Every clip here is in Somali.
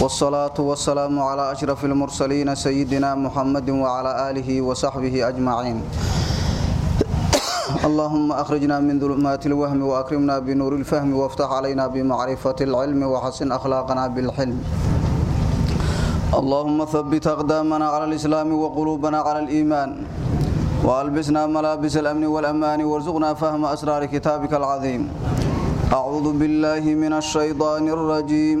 والصلاة والسلام على أشرف المرسلين سيدنا محمد وعلى آله وصحبه أجمعين اللهم أخرجنا من ظلمات الوهم وأكرمنا بنور الفهم وافتح علينا بمعرفة العلم وحسن أخلاقنا بالحلم اللهم ثبت أقدامنا على الإسلام وقلوبنا على الإيمان وألبسنا ملابس الأمن والأمان وارزقنا فهم أسرار كتابك العظيم أعوذ بالله من الشيطان الرجيم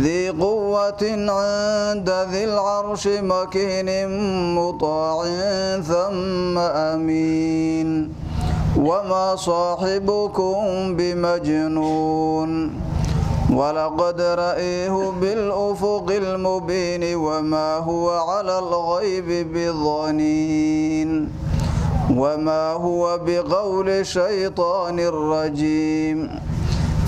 ذي قوة عند ذي العرش مكين مطاع ثم أمين وما صاحبكم بمجنون ولقد رأيه بالأفق المبين وما هو على الغيب بظنين وما هو بقول شيطان الرجيم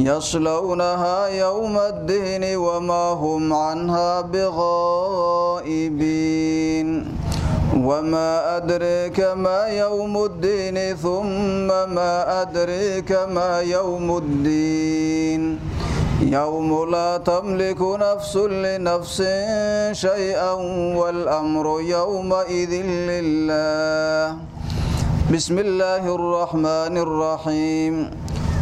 يصلونها يوم الدين وما هم عنها بغائبين وما أدريك ما يوم الدين ثم ما أدريك ما يوم الدين يوم لا تملك نفس لنفس شيئا والأمر يومئذ لله بسم الله الرحمن الرحيم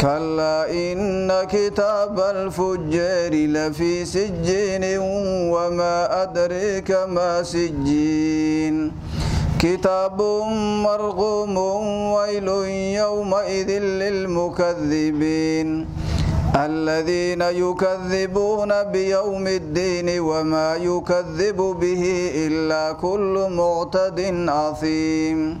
كلا إن كتاب الفجار لفي سجين وما أدريك ما سجين كتاب مرغوم ويل يومئذ للمكذبين الذين يكذبون بيوم الدين وما يكذب به إلا كل معتد عظيم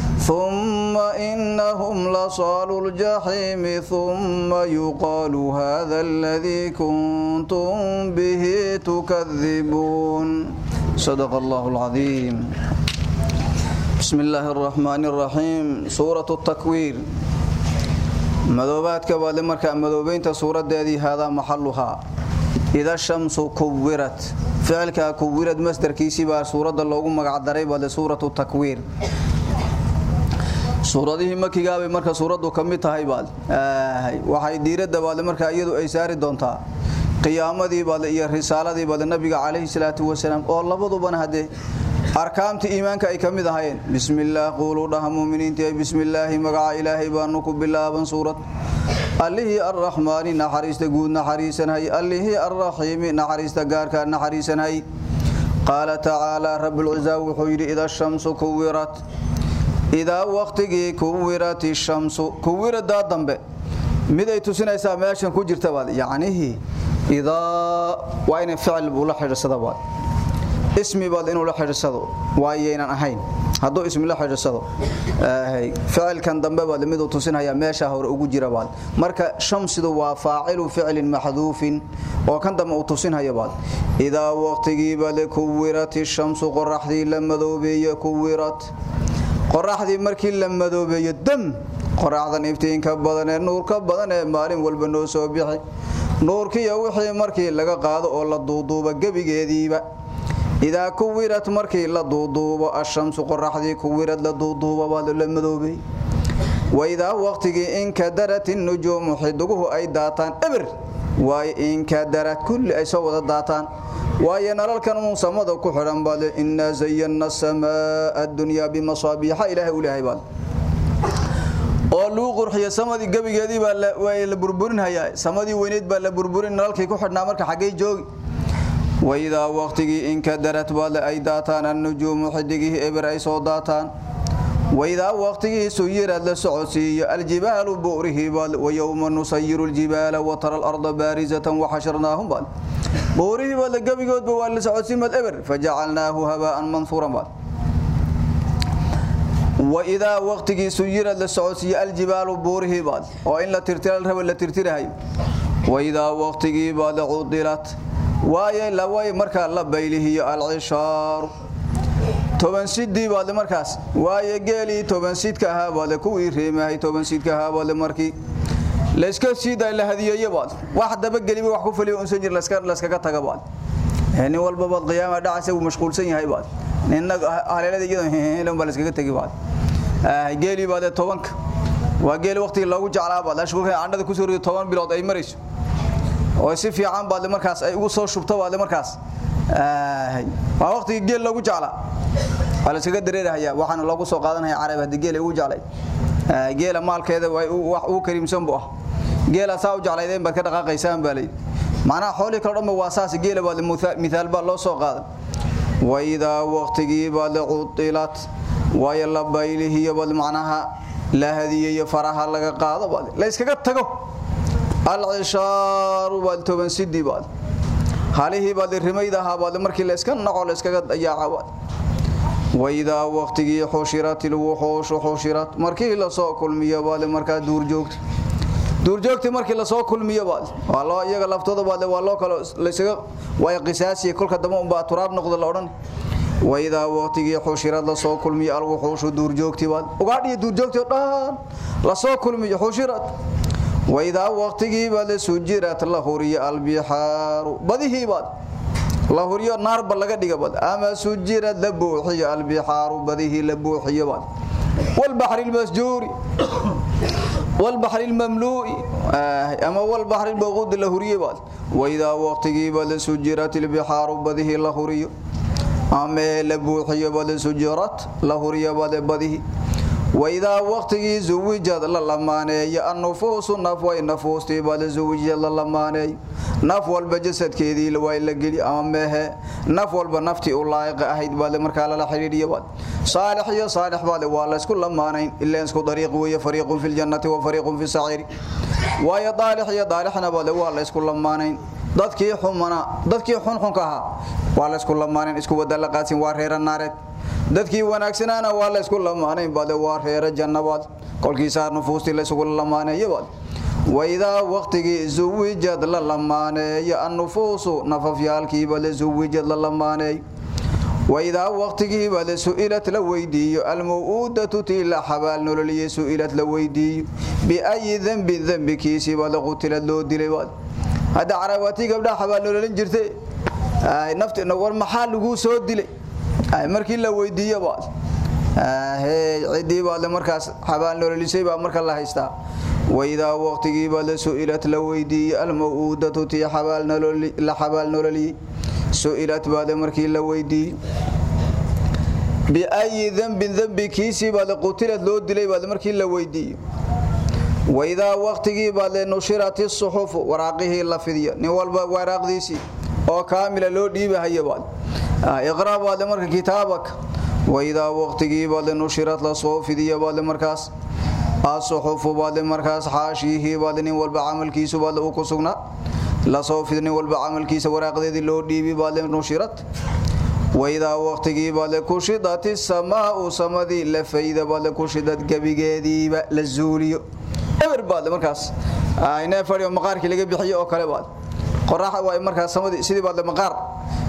ثم إنهم لصال الجحيم ثم يقال هذا الذي كنتم به تكذبون. صدق الله العظيم. بسم الله الرحمن الرحيم. سورة التكوير. madoobaadka waadle markaa madoobaynta suuradeedii haadaa maxaluhaa ida shamsu kuwirad ficilkaa kuwirad masdarkiisibaa suuradda loogu magacdaray baadle suuratu takwiir suuradihii makigaabay marka suuraddu ka mid tahay baad waxay diiradda baad marka iyadu ay saari doontaa. Qiyaamadii baad iyo risaaladii baad nabiga calayhi salaatu wasalaam oo labaduba hadee arkaamta iimaanka ay ka mid ahaayeen. Bismillaah qulu dhaha muuminiinta ay bismillaah magaca ilaahay baanu ku bilaaban suurad. Allihii arrahmaani naxariista guud naxariisanhay allihii arraxiimi naxariista gaarka naxariisanhay qaala tacaala rabbul cizaa wuxuu yidhi ida shamsu kuwirat idaa waqtigii kuwirati shamsu kuwiradaa dambe mid ay tusinaysaa meeshan ku jirta baad yacnihii idaa waa inay ficil buu baad ismi baad inuu la xidhiirsado waayaynan ahayn hadduu ismi la xidhiirsado ficilkan dambe baad miduu tusinaya meesha hore ugu jira baad marka shamsidu waa faacilu ficlin maxduufin oo kan dambe uu tusinhayo baad idaa waqtigii baad kuwirati shamsu qoraxdii la madoobeeye kuwirat qoraxdii markii la madoobeeyo dam qoraxdan iftiinka badan ee nuurka badan ee maalin walba noo soo bixi. Nuurkiiyo wixii markii laga qaado oo la duuduuba gebigeediiba. Idaa kuwirad markii la duuduubo ashamsu qoraxdii kuwirad la duuduuba baa la madoobey waidaa waqtigii inkadarat innujuumu xidiguhu ay daataan eber waayo inkadarad kulli ay soo wada daataan? Waayo nalalkan uun samada ku xidhan baad? Innaa zayanna samaa addunyaa bimasaabiixa ilaahay u leehay baad? Oo luu qurxiyo samadii gebigeedii baa la burburinhayaa. Samadii weyneyd baa la burburin nalalkii ku xidhnaa marka xaggay joogi. Waidaa waqtigii inkadarad baad ay daataan annujuumu xidigihii eber ay soo daataan waidaa waqtigii suyirad la socodsiiyo aljibaalu bu'rihii baad wayowma nusayiru ljibaala watara alarda baarizatan waxasharnaahum baad buurihii baad gebigoodba waa la socodsiin baad eber fajacalnaahu habaa'an manfuuran baad waidaa waqtigii suyirad la socodsiiyo aljibaalu buurihii baad oo in la tirtira raba la tirtirahayo waidaa waqtigii baad cudilat waaye laway markaa la baylihiyo alcishaaru toban sidii baad markaas. Waaye geelii toban sidka ahaa baad kuwii reemahay toban sidka ahaa baad markii. La iska siiday la hadiyeeyo baad wax daba geliba wax ku faliyo unsan jir la iskaga taga baad nin walba baad qiyaama dhacaysa uu mashquulsan yahay baad ninna haleelada iyadoo baa la iskaga tegi baad geelii baad tobanka. Waa geeli waqtigii loogu jeclaa baad ashkuulka candhada ku soo rido toban bilood ay marayso. Oo si fiican baad markaas ay ugu soo shubto baad markaas waa waqtigii geel loogu jeclaa. Waa la iskaga dareerahayaa. Waxaana loogu soo qaadanaya carab haddii geel ay ugu jeclay. Geela maalkeeda wax ugu kariimsan buu ah. Geela saa u jeclaydeen baad ka dhaqaaqaysaan baa layidhi. Macnaha xoolihii kale dhanba waa geela baad mithaal baa loo soo qaadan. Waidaa waqtigii baad cudilat waayo la baylihiyo baad macnaha la hadiyeeyo faraha laga qaado baad la iskaga tago. Alcishaaru baad toban sidii baad halihii baad rimaydahaa baad markii la iska naco la iskaga dayaaca baad waidaa waqtigii xushirat ilwuxuushu xushirat markii la soo kulmiyo baad markaa duurjoogta duurjoogtii markii la soo kulmiyo baad waa loo iyaga laftooda baad waa loo kale laysaga way qisaasiye kolka dambe unbaa turaab noqda la odhan. Waidaa waqtigii xushirad la soo kulmiyo alwuxuushu duurjoogtii baad ugaadhiyo duurjoogtii dhan la soo kulmiyo xushirad waidaa waqtigii baad sujirat la huriyo albixaaru badihii baad la huriyo naarba laga dhiga bad ama sujirad la buuxiyo albixaaru badihii la buuxiyo bad walbaxri lmasjuuri walbaxri lmamluu'i ama walbaxri lmawquudi la huriyo bad waidaa waqtigii bad sujirat albixaaru badihii la huriyo ama la buuxiyo bad sujirat la huriyo bad badihii waidaa waqtigii zuwijad la lamaaneeyo annufuusu naf way nafuustii bad zuwijad la lamaaneeyo naf walba jasadkeedii waa la geli ama mehe naf walba naftii u laayiqa ahayd baad markaa lala xidhiidhiyo baad صالح يا صالح بالي والله اسكو لمانين الا اسكو طريق ويا فريق في الجنه وفريق في السعير ويا ضالح يا ضالحنا بالي والله اسكو لمانين dadkii xumana dadkii xun xunka ahaa waa la isku lamaaneen isku wada la qaadsin waa reer naareed dadkii wanaagsanaana waa la isku lamaaneen bale waa reer jannabaad kolkiisa nufuustii la isku lamaaneeyay وإذا وقتي زوجت للماني النفوس نففيالكي بل زوجت للماني وإذا وقتي بل سئلت لويدي المؤودة تيلا حبال نولي سئلت لويدي بأي ذنب ذنب كيسي بل قتلت لو دلي هذا عرباتي قبل حبال نولي جرتي آه نفت نور محل لغو سو دلي آه مركي لويدي بال آه هي عدي بال مركز حبال نولي سيبا مركز الله يستا وإذا وقتي بل سئلت لويدي المؤودة تي حبال نولي لحبال نولي سئلت بعد مركي لويدي بأي ذنب ذنب كيسي بعد قتلت لو دلي بعد مركي لويدي وإذا وقتي بعد نشرت الصحف وراقه لفدية نوال وراق ديسي او كامل لو ديبه هي بعد اقرا بعد مركي كتابك وإذا وقتي بعد نشرت لصحف دي بعد مركاس الصحف بعد مركز حاشيه بعد نين والبا عملكيسو بعد او كسغنا لا سو فدني والبا عملكيسو وراقدي لو ديبي بعد نشرت واذا وقتي بعد كشدت السماء سمدي لفيد بعد كشدت غبيغيدي لزوليو eber baad markaas ayna fadhiyo maqaarkii laga bixiyo oo kale baad qorax way markaas samadii sidii baad maqaar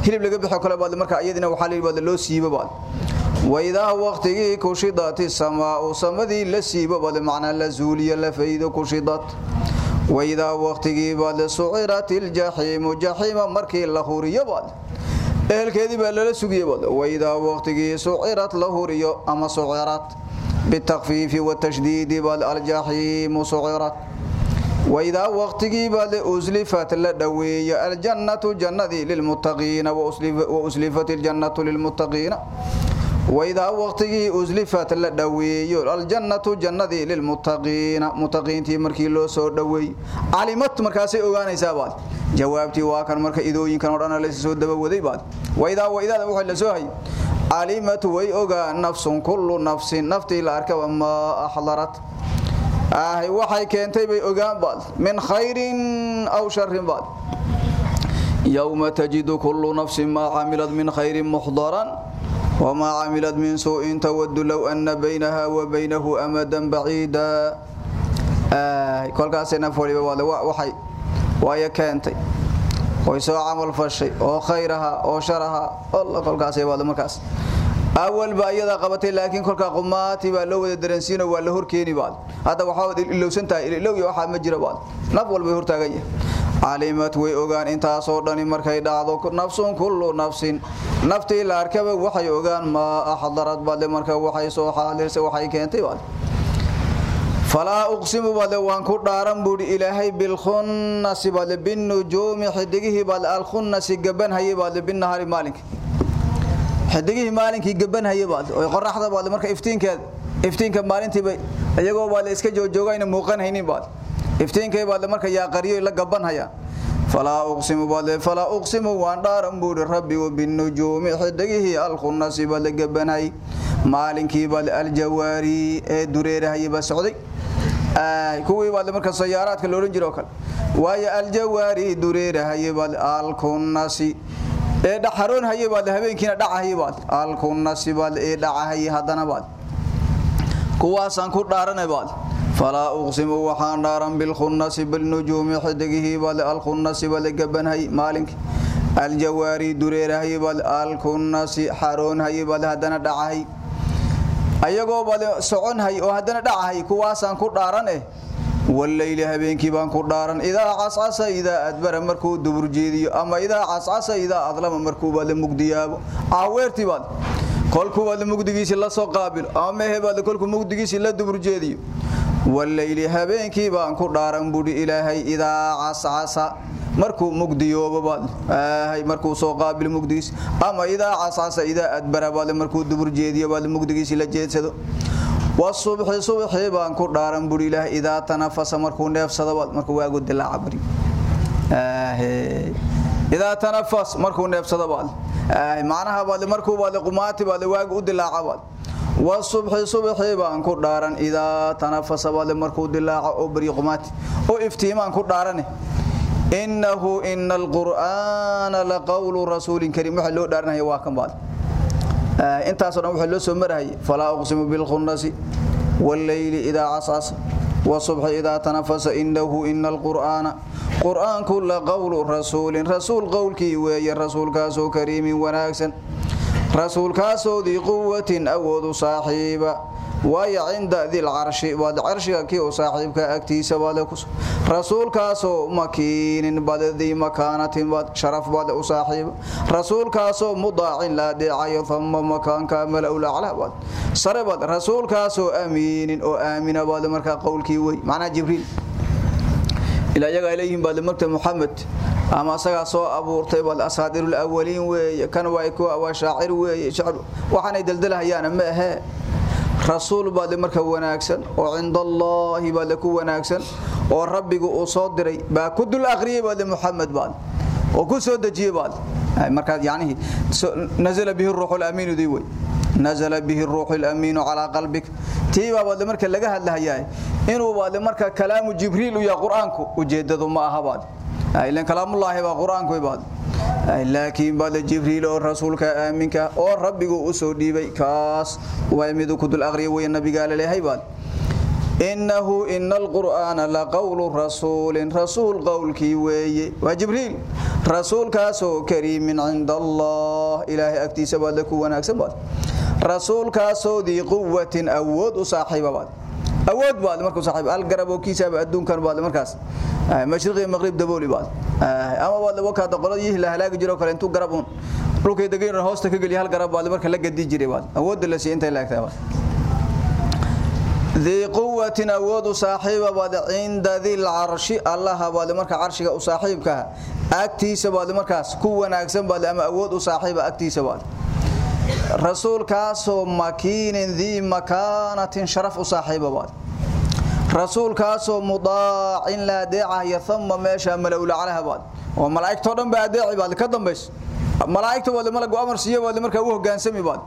hilib laga bixiyo kale baad markaa iyadina waxa la yiraahdaa loo siibo baad وإذا وقتي كشدت السماء سمدي لسيب بل معنى لزولي لفيد كشدت وإذا وقتي بل سعرت الجحيم جحيم مركي لهوري بل اهل كذي بل لسوغي بل وإذا وقتي سعرت لهوري أما سعرت بالتخفيف والتشديد بل الجحيم سعرت وإذا وقتي بل أزلفت لدوي الجنة جنة للمتقين وأزلفت الجنة للمتقين وإذا وقتي أزلفت لدوي الجنة جنة للمتقين متقين تي مركي لو سو دوي علمت مركاسي اوغانيسا بعد جوابتي وا كان مركا ايدوين كان ودانا لا سو دبا ودي بعد واذا واذا وحي لا سو هي علمت وي اوغا نفس كل نفس نفتي لا اركب ما احضرت آه waxay keentay bay ogaan baad min khayrin aw sharrin baad يوم تجد كل نفس ما عملت من خير محضرا وما عملت من سوء تود لو أن بينها وبينه أمدا بعيدا آه كل كاسنا فولي بوالا وحي وهي كانتي ويسوى عمل فشي أو خيرها أو شرها الله كل كاسي بوالا مركز أول بأيضا قبتي لكن كل قماتي بلو درنسين ولا هركيني بعد هذا وحاول لو سنتا لو يوحى مجرى بعد نفول بهر تاغيه علمت way ogaan intaas oo dhani markay dhacdo nafsun kullu nafsin naftii la arkaba waxay ogaan ma ahdarat bal marka waxay soo xaalirse waxay keentay bal fala uqsimu bal waan ku dhaaran buri ilaahay bil khunnas bal bin nujum hidigihi bal al khunnas gaban hay bal oo qoraxda bal marka iftiinkeed iftiinka maalintii bay iyagoo bal iska joojoogayn muuqan haynin bal iftiinkay baad marka yaa qariyo la gaban haya fala uqsimu baad fala uqsimu waan dhaaran buur rabbi wa bin nujumi xidigihi al khunnasi baad gabanay maalinkii baad al jawari ee dureerahay ba socday. Ay kuwii baad marka sayaaraadka loo oran jiro kale. Waayo al jawari dureerahay baad al khunnasi ee dhaxaroon haye baad habeenkiina dhacahay baad al khunnasi baad ee dhacahay hadana baad kuwaasan ku dhaaranay baad فلا أقسم وحان نارا بالخنس بالنجوم حدقه بل الخنس بل قبنهي مالك الجواري دريرهي بل الخنس حارون هي بل هدنا دعهي ayagoo bal socon hay oo hadana dhacahay kuwaasaan ku dhaaran eh wallayli habeenkii baan ku dhaaran idaa cascasa idaa adbara markuu dubur jeediyo ama idaa cascasa idaa adlama markuu bal mugdiyaabo aaweertii baad kolkuu bal mugdigiisi la soo qaabil ama mehe bal kolkuu mugdigiisi la dubur jeediyo wallayli habeenkii baan ku dhaaran buri ilaahay idaa cascasa markuu mugdiyoobo baad ay markuu soo qaabil mugdigiis ama idaa cascasa idaa adbara baad markuu dubur jeediyo baad mugdigiisi la jeedsado wasubhi subhi baan ku dhaaran buri ilaahay idaa tanafasa markuu neefsado markuu waagu dilaaca bari idaa tanafas markuu neefsado baad macnaha baad markuu baad qumaati baad waagu u dilaaca baad wasubhi subhi baan ku dhaaran idaa tanafasa baad markuu dilaaco oo bari qumaati oo iftiimaan ku dhaarane innahu innal qur'aana laqawlu rasuulin kariim waxa loo dhaaranayo waa kan baad intaas oo waxa loo soo marahay falaa uqsimu bil khunnasi wal layli idha asas وصبح إذا تنفس إنه إن القرآن قرآن كل قول رسول رسول قولك ويا رسول كاسو كريم وناكسا رسول كاسو ذي قوة أود صاحبا وي عند ذي العرش بعد عرش كي صاحبك أكتيس بالكس رسول كاسو مكين بعد ذي مكانة بعد شرف بعد صاحب رسول كاسو مضاع لا داعي ثم مكان كامل أولى على بعد سر بعد رسول كاسو أمين أو آمن بعد مركا قول كي وي معنى جبريل إلى يجا إليهم بعد مركا محمد أما سجى سو أبو رتيب الأساطير الأولين وكان وايكو وشاعر وشعر وحنا يدلدلها يانا ما هي rasuul baad marka wanaagsan oo cinda allahi baad ku wanaagsan oo rabbigu uu soo diray baa ku dul aqriyay baad muhammad baad oo ku soo dajiyay baad marka yaani nazala bihi ruuxul amiin di way nazala bihi ruuxul amiin ala qalbik. Tiiba baad marka laga hadlahayaa inuu baad marka kalaamu jibriil iyo quraanku ujeedadu ma aha baad ilan kalaamullaahi baa quraanku baad laakiin baad jibriil oo rasuulka aaminka oo rabbigu u soo dhiibay kaas way mid ku dul aqriyo way nabiga leeyahay baad innahu innal qur'aana la qawlu rasuulin rasuul qawlki weeye. Waa jibriil rasuulkaasoo kariimin cinda allah ilaahay baad ku wanaagsan baad rasuulkaasoo dii quwwatin awood u saaxiiba baad awood baad markuu saaxiib algarab oo kiisaaba ah adduunkan baad markaas. Eh, mashriqi maghrib dabooli baad. Eh, ama baad lagu kaada qoladii la halaagi kale intuu garab uun. Dhulkay dagayna hoosta ka galiya hal garab baad marka la gadi jiray baad. Awood la si intay laagtaa baad. ذي قوة أود صاحبه بعد عند ذي العرش الله بعد مركا عرشك صاحبك أكتيس بعد مركاس كو وناكسن بعد أما أود صاحبه أكتيس بعد رسول كاسو مكين ذي مكانة شرف صاحب بعد رسول كاسو مضاع لا داعي ثم ماشى ملول عليها بعد وملائكته دم بعد داعي بعد كدم بس ملائكته ولا ملك امر سيه ولا marka uu hogaansami baad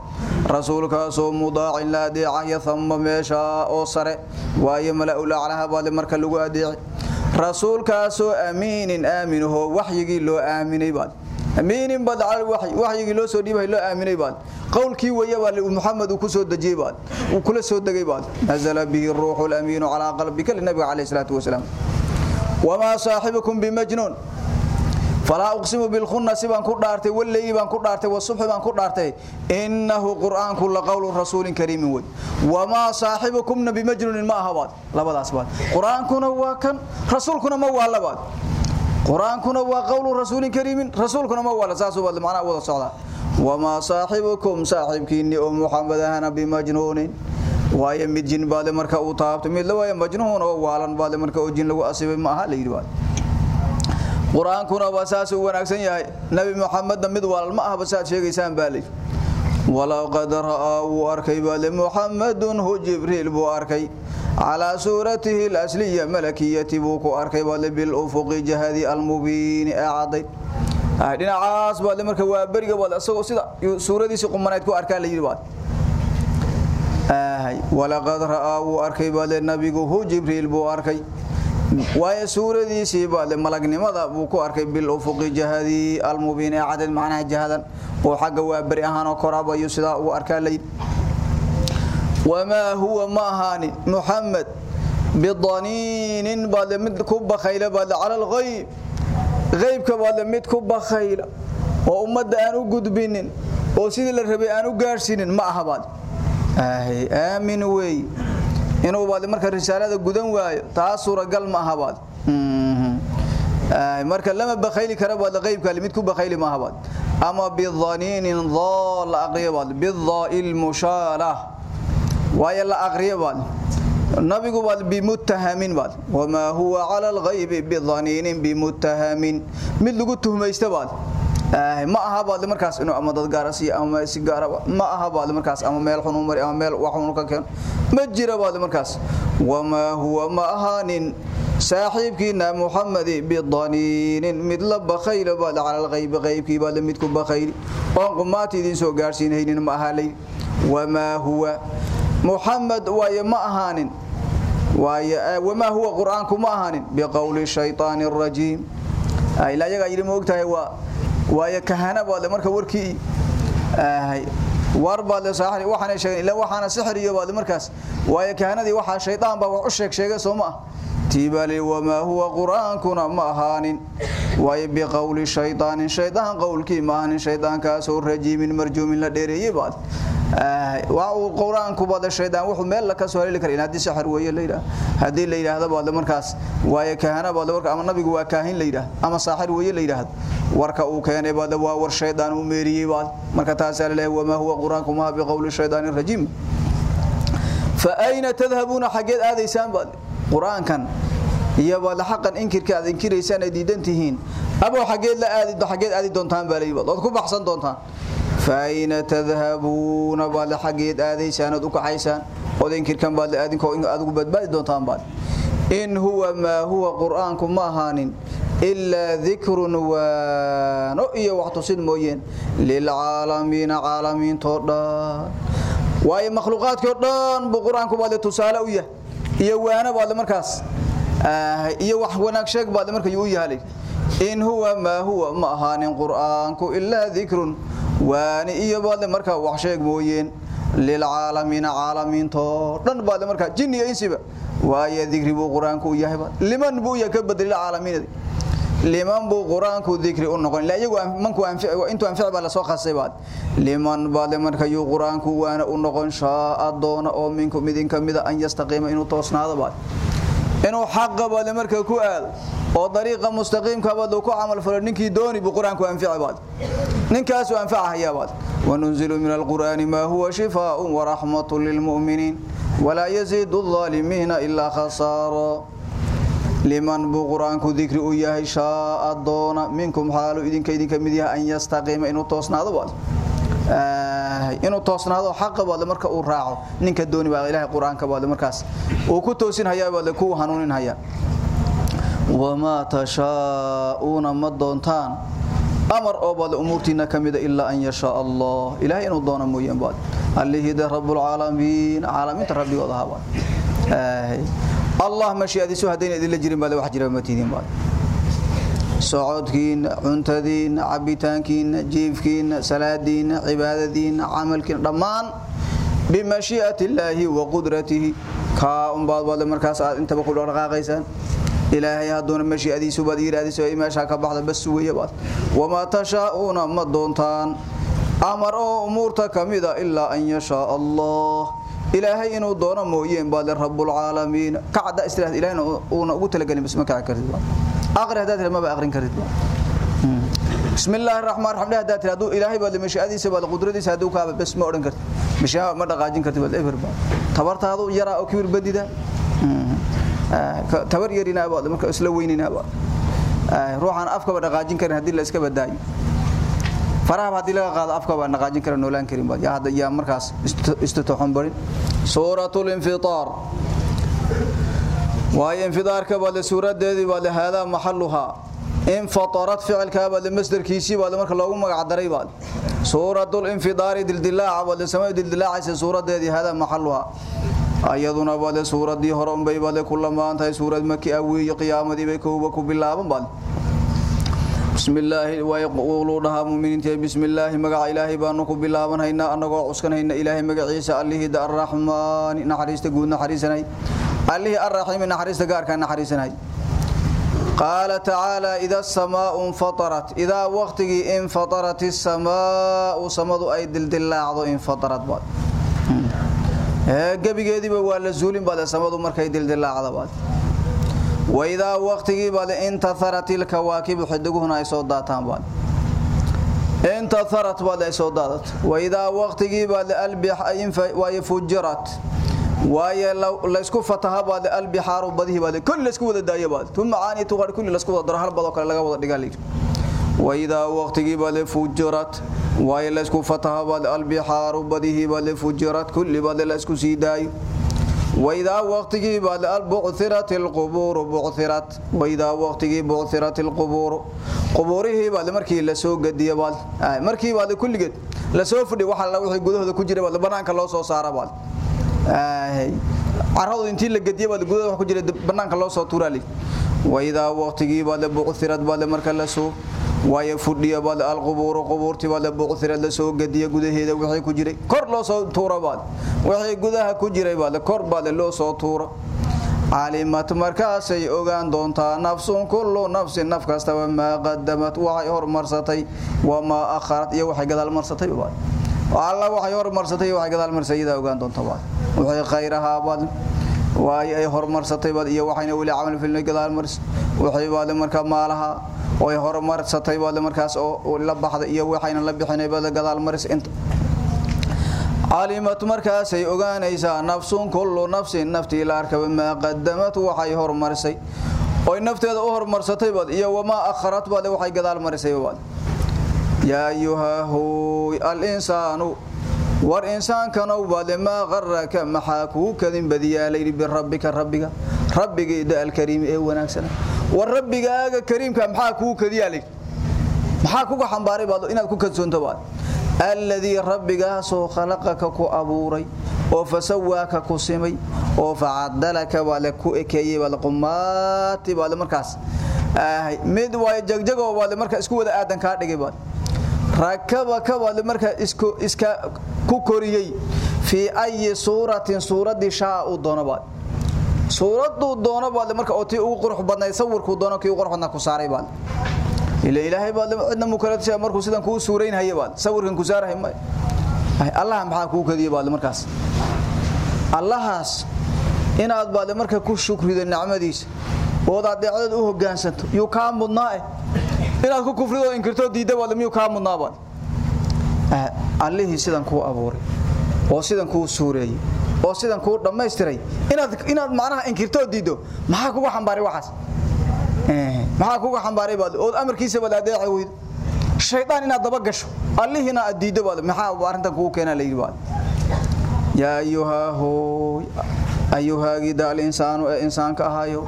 rasuulkaasoo mudaac la deecaya thumma meesha oo sare waayo malaa'ul alaha baad marka lagu adeeci rasuulkaasoo amiinin aaminuhu waxyigi loo aaminay baad amiinin bad al waxyi waxyigi loo soo dhiibay loo aaminay baad qowlkii weeye baa muhammad uu ku soo dajiyay baad uu kula soo dagay baad nazala bihi ruuxul amiin ala qalbika nabi alayhi salatu wasalaam wama saahibukum bimajnun فلا اقسم بالخنس بان ku dhaartay wallayli baan ku dhaartay wasubh baan ku dhaartay innahu qur'aanku la qawlu rasuulin kariim way wama saahibukum nabi majnun ma ahawad labadaas baad qur'aankuna waa kan rasuulkuna ma waa labaad qur'aankuna waa qawlu rasuulin kariim rasuulkuna ma waa saasu wada macna wada socda wama saahibukum saahibkiini oo muhammad ahana bi majnunin waaye mid jin baad marka uu taabto mid la waaye majnuun oo waalan baad marka oo jin lagu asibay ma aha leeyid baad quraankuna waa saas wanaagsan yahay. Nabi maxamed mid walaal ma aha basaad sheegaysaan baalay wala qad raa wa arkay bal muhammadun hu jibril bu arkay ala suratihi al-asliya malakiyati bu ku arkay bal bil ufuqi jahadi al-mubin aaday dhinacaas bal marka waa bariga bal asagoo sida suuradiisa qumanayd ku arkaa la yiri baad آه ولقد رأى أركي بالي النبي هو جبريل بو أركي waaye suuradiisii baa malagnimada buu ku arkay bil ufuqi jahadi almubiin ee cadad macnaha jahadan. Oo xagga waa bari ahaan oo korabayo sidaa uu arkaa leyd wamaa huwa ma ahaani muxamed bidaniinin baad mid ku bakhayla baad cala alghayb ghaybka baad mid ku bakhayla oo ummadda aan u gudbinin oo sidii la rabay aan u gaarsiinin ma aha baad aamin weey inuu baad marka risaalada gudan waayo taas suuragal ma aha baad. Marka lama bakhayli kara baad qaybka mid ku bakhayli ma aha baad. Ama bidhaninin dhal aqriya baad bidha'il mushalah waayo la aqriya baad. Nabigu baad bimuttahamin baad. Wama huwa ala alghayb bidhaninin bimuttahamin. Mid lagu tuhmaysta baad ma aha baad markaas inuu ama dad gaar ah ama si gaar ma aha baad markaas ama meel xun umar ama meel wax xun ka keen ma jira baad markaas wama huwa ma ahanin saaxiibkiina muhammad bidaniinin mid la bakhayl baad ala alghayb ghaybki baad mid ku bakhayl oo qumaati idin soo gaarsiinaynin ma aha lay wamaa huwa muxamed waaye ma ahaanin waaye wamaa huwa qur-aanku ma ahaanin biqowli shayطaani الrajiim ilaa yagaa yidhi ma ogtahay waa waaye kahana baadle marka warkii war baadle saaxir waxaanay sheegeen ilaa waxaana sixir iyo baadle markaas waaye kahanadii waxaa shaydaan baa wax u sheeg sheegay soo ma ah. Tiibali wamaa huwa qur'aankuna ma ahaanin. Waaye biqowli shayطaanin shaydaan qowlkii ma ahaanin shaydaankaasoo rajiimin marjuumin la dheereeyey baad waa uu quraanku bada shaydaan wuxuu meel ka soo heli kara haddii sixir weeye leeyahay haddii la yiraahdo markaas waaye kahana baad warka ama nabigu waa kaahin leeyahay ama saaxir weeye leeyahay warka uu keenay baad waa war shaydaan uu meeriyay baad marka taas leeyahay wama huwa quraanku ma bi qawli shaydaanir rajiim. Fa ayna tadhabuna xageed aadaysaan baad quraankan iyo baad xaqan inkirka aad inkiraysaan ay diidan tihiin. Abo xageed la aadi xageed aadi doontaan baa waad ku baxsan doontaan فأين تذهبون بعد حقيد آذيسان ودك حيسان ودينكر كان بعد آذينكو إن أدوك بدباد دونتان بعد إن هو ما هو قرآنكم ما هان إلا ذكر ونؤية وحتصد موين للعالمين عالمين تردان واي مخلوقات كردان بقرآنكم بعد تسالة ويا إيا وانا بعد مركز إيا وحوناك شك بعد مركز يويا هالي إن هو ما هو ما هان قرآنكم إلا ذكر waani iyo baadle markaa wax sheeg mooyeen lilcaalamiina caalamiintoo dhan baadle markaa jinni iyo insiba. Waayo dikri buu qur'aanku yahay liman buu ya ka bedelay caalamiinadi liman buu qur'aanku dikri u noqon. Ilaa iyagu manku intuu anfic baa la soo khasay baad. Liman baadle marka yuu qur'aanku waana u noqon shaa doona oo minkum idinka mida an yastaqiima inuu toosnaado baad inuu xaqa baadle marka ku aado oo dariiqa mustaqiimka baad ku camal falo ninkii dooni buu quraanku anfici baad. Ninkaas uu anfacayaa baad. Wanunzilu min alqur'ani ma huwa shifaa'un wa rahmatun lilmu'minin wala yazidu adh-dhalimina illa khasara liman bu quraanku dhikri u yahay shaa doona minkum halu idinka idinka mid yahay an yastaqima inuu toosnaado baad inuu toosnaado xaq baad marka uu raaco ninka dooni baa ilaahay quraanka baad markaas uu ku toosin hayaa baad ku hanuunin hayaa وما تشاءون ما دونتان امر او بعد امورتنا كميده الا ان يشاء الله الهي انه دون موين بعد اللي هي رب العالمين عالمين ربي وضها بعد آه. الله مشيئتي هدين ادي لجرين بعد واحد جرين متيدين بعد سعودكين عنتدين عبيتانكين جيفكين سلادين عبادتين عملكين ضمان بمشيئه الله وقدرته كا ام بعد بعد مركز انت بقول رقاقيسان ilaahay haduuna mashiiadiisu baad yiraahdiso ay meesha ka baxda bas weeye baad wama tashaa'una ma doontaan amar oo umuurta kamida illa an yasha Allah ilaahay inuu doono mooyeen baad rabbul alamin kacda istiraah ilaahay uu ugu talagalin bisma ka karid aqri hadaad ma ba aqrin karid بسم الله الرحمن الرحيم هذا ترادو الهي باد مشيئadiisa baad qudradiisa haduu ka bas ma oran kartid mishaa ma dhaqaajin kartid baad eber baad tabartaadu yara oo kibir badida tabar yarina baad marka isla weynina baad ruuxan afka ba dhaqaajin karin haddii la iska badaayo faraha haddii laga qaado afka ba dhaqaajin karin noolaan karin markaas istitoxon barin suratul waayo infidaarka baa la suuradeedii baa la haadaa maxaluhaa in fatarat ficilka baa la masdarkiisii baa marka loogu magac daray baa suuratul infidaari dildilaac baa la samay dildilaacis suuradeedii haadaa maxaluhaa ayaduna baa la suuradii hore un baa la kulamaan tahay suurad maki awiyo ah, qiyaamadii bay kooba ku bilaaban baa بسم الله ويقولوا لها مؤمنين بسم الله مغا إلهي بانكو بلابن هينا أنغو عسكن هينا إلهي مغا عيسى الله الرحمن نحريست allihi arrahim naxariista gaarka naxariisanay قال تعالى إذا السماء انفطرت إذا وقتي انفطرت السماء سمد أي دلدلاعض انفطرت بعد gabigeediba waa la zuulin baad samadu markay dildilaaacda baad waydaa waqtigii baad intatharat ilkawaakib xidiguhuna ay soo daataan baad intatharat baad ay soo daadat waydaa waqtigii baad albix waaye fujirat waaye la isku fataha baad albixaaru badihi baad kulli la isku wada daayo baad tuma caani tuqar kulli la isku wada daro hal bad oo kale laga wada dhigaa liir waydaa waqtigii baad fujirat waaye la isku fataha baad albixaaru badihi baad fujirat kulli baad la isku sii daayo وإذا وقتي بعد البعثرة القبور بعثرت وإذا وقتي بعثرت القبور قبوره بعد مركي لا سو غديه بعد مركي بعد كل قد لا سو فدي waxa la wixii gudahooda ku jiray بعد banaanka loo soo saara بعد ay caradu intii la gadiye بعد gudahooda wax ku jiray banaanka loo soo tuuraalay وإذا وقتي بعد بعثرت بعد marka la soo waaye fudhiya bad alqubuur qubuurti bad buuthira la soo gadiya gudaheeda wixii ku jiray kor loo soo tuura bad wixii gudaha ku jiray bad kor bad loo soo tuura alimat markaasay ogaan doontaa nafsun kullu nafsin naf kasta ma qaddamat waxay hormarsatay wama akharat iyo waxay gadaal marsatay bad alla waxay hormarsatay waxay gadaal marsay ida ogaan doontaa bad waxay khayraha bad waay ay hormarsatay bad iyo waxayna wali camal filmay gadaal mars waxay bad marka maalaha way horumarsatay baad markaas oo la baxday iyo waxayna la bixinay baad gadaal maris inta alimat markaas ay ogaanaysaa nafsun kullu nafsin naftii la arkaba ma qaddamat waxay horumarsay oo nafteeda u horumarsatay baad iyo wama akharat baad waxay gadaal marisay baad yaa ayuhahu al insanu war insaankana baad ma qarraka maxaa kuu kadin badiyaalay bi rabbika rabbiga rabbiga al-karim ee wanaagsan war rabbigaaga kariimka maxaa kuu kadiyaalay maxaa kuga xambaaray baad inaad ku kadsoonto baad alladii rabbigaasoo khalaqaka ku abuuray oo fasawaaka ku simay oo facadalaka baad ku ekeeyay baad qumaati baad markaas mid way jagjago baad markaa isku wada aadan ka dhigay baad rakaba ka baad markaa iska ku koriyay fi ayi suuratin suuradi shaa u doono baad suuradu doono baad marka oo tii ugu qurux badnay sawirku doono kii ugu qurux badnaa ku saaray baad ila ilaahay baad cidna mukaladisha markuu sidan ku suurayn haye baad sawirkan ku saarahay ma allah maxaa ku kadiyay baad markaas. Allahaas inaad baad marka ku shukrido nicmadiisa oo aad deecad u hoggaansanto yuu ka mudnaa inaad ku kufrido inkirto diido baad miyuu ka mudnaa baad allihii sidan ku abuuray oo sidan ku suureeyay oo sidan ku dhameystiray inaad inaad macnaha inkirto diido maxaa kugu xambaaray waxaas? Ee maxaa kugu xambaaray baad? Oo amarkiisa baad adeecay shaydaan inaad daba gasho allihina aad baad maxaa arintan kugu keenaa leeyahay baad? Yaa ayuha gida al insaanu ee insaanka ahayo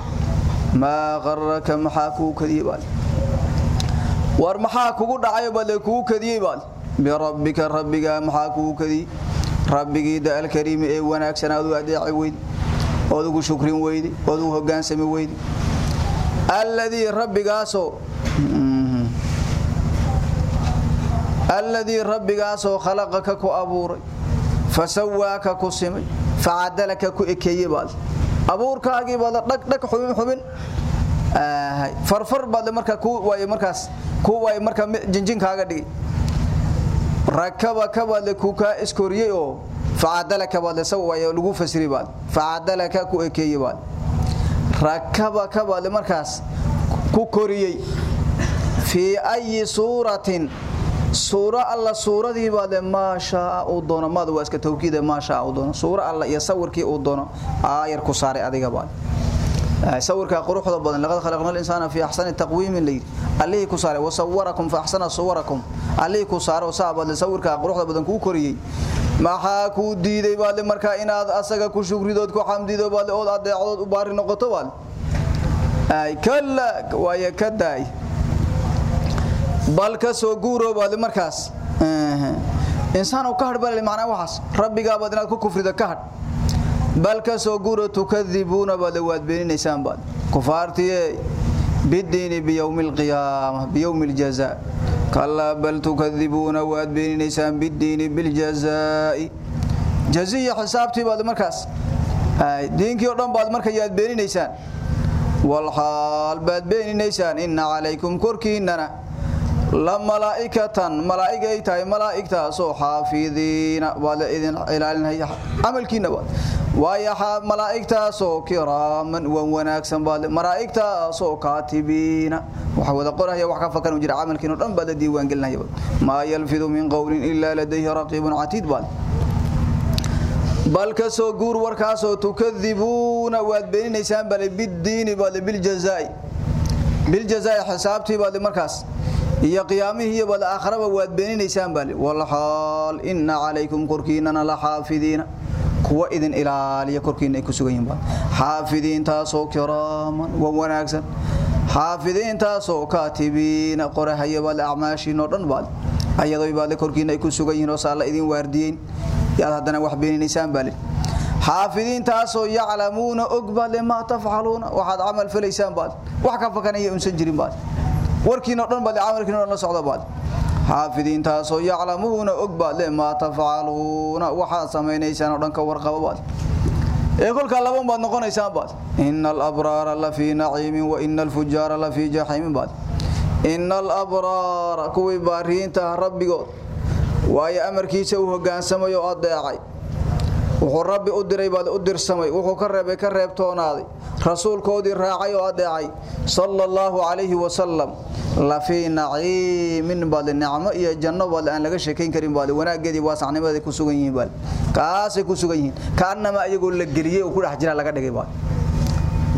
ma qarraka maxaa kugu kadiyay baad war maxaa kugu dhacay baad kugu kadiyay baad bi rabbika rabbiga maxaa kugu kadiyay rabbigiida alkariim ee wanaagsanaadu adeecay weyd oo ugu shukrin weyd oo ugu hogaansami weyd alladii rabbigaaso alladii rabbigaaso khalaqaka ku abuuray fasawaaka ku simay facadalaka ku ekeeyay baad abuurkaagii baad dhag dhag xubin xubin farfar baad marka ku way markaas ku way marka jinjinkaaga dhigi. Rakaba kabad ku ka iskoriyay oo faadalaka bad sawaya lagu fasiri baad. Faadalaka ku ekeeyay baad. Rakaba kabad markaas ku koriyay fi ayi suratin sura alla suuradii baad ma shaa u doono. Maad waa iska tawkiida ma shaa u doono. Suura alla iyo sawirkii u doono. Aayar ku saaray adiga baad sawirka quruxda badan laqad khalaqnal insana fi ahsani taqwiim layl. Alli ku saaray wa sawwarakum fa ahsana suwarakum. Alli ku saaro saabad sawirka quruxda badan ku koriyay maxaa ku diiday baad marka inaad asaga ku shukridood ku xamdido baad oo adeecdood u baari noqoto baad ay kala way kadaay bal ka soo guuro baad markaas. Insaan ka hadbal macna waxaas. Rabbiga baad inaad ku kufrido ka hadh bal ka soo guuro tukadibuna baad waad beeninaysaan baad kufaartii bidiin biyawmil qiyaamah biyawmil jazaa kala bal tukadibuna waad beeninaysaan bidiin bil jazaa jaziya xisaabtii baad markaas diinkii dhan baad marka yaad beeninaysaan wal hal baad beeninaysaan inna alaykum kurkiinana la malaa'ikatan malaa'igay tahay malaa'igtaasoo xaafidiina wala idin ilaalinaya amalkiina baad waaya malaa'igtaasoo kiraaman wa wanaagsan baad malaa'igtaasoo kaatibiina. Waxa wada qoraya wax ka fakan jira amalkiina dhan baad diiwaan gelinaya ma yalfidu min qawlin illa ladayhi raqibun atid baad bal soo guur warkaasoo tukadibuuna waad beeninaysaan bal bidiini baad bil jazaa'i. Bil jazaa'i xisaabtii baad markaas iyo qiyaamihii bal aakhiraba waad beeninaysaan bal wal hal inna alaykum qurkiinana la xaafidiina. Kuwa idin ilaaliya korkiina ay ku sugan yihiin xaafidiintaasoo kiraaman wa wanaagsan. Xaafidiintaasoo kaatibiina qorahaya baad acmaashiin oo dhan baad ayadoo baad korkiina ay ku sugan yihiin oo saala idin waardiyeyn. Yaad haddana wax beeninaysaan baad xaafidiintaasoo yaclamuuna og baad maa tafcaluuna. Waxaad camal falaysaan baad wax ka fakanaya unsan jirin baad warkiina dhan baad camalkiina la socda baad. Xaafidiintaasoo yaclamuuna og baad maa tafcaluuna waxaad samaynaysaan oo dhan warqaba baad. Ee kolka laba baad noqonaysaan baad. Innal abraara la fi naciimin wa innal fujaara la fi jahiimin baad. Innal abraara kuwii baariinta rabbigood waayo amarkiisa uu hogaansamayo adeecay wuxuu rabbi u diray baad u dirsamay wuxuu ka reebay ka reebtoonaaday. Rasuulkoodii raacay oo adeecay. Sallallahu alayhi wasallam la fi naciimin baad nicmo iyo janno baad aan laga sheekayn karin baad wanaageedii waasacnimadii ku sugan yihiin baad. Kaasay ku sugan yihiin. Kaanama ayagoo la geliyay oo ku dhex jira laga dhigay baad.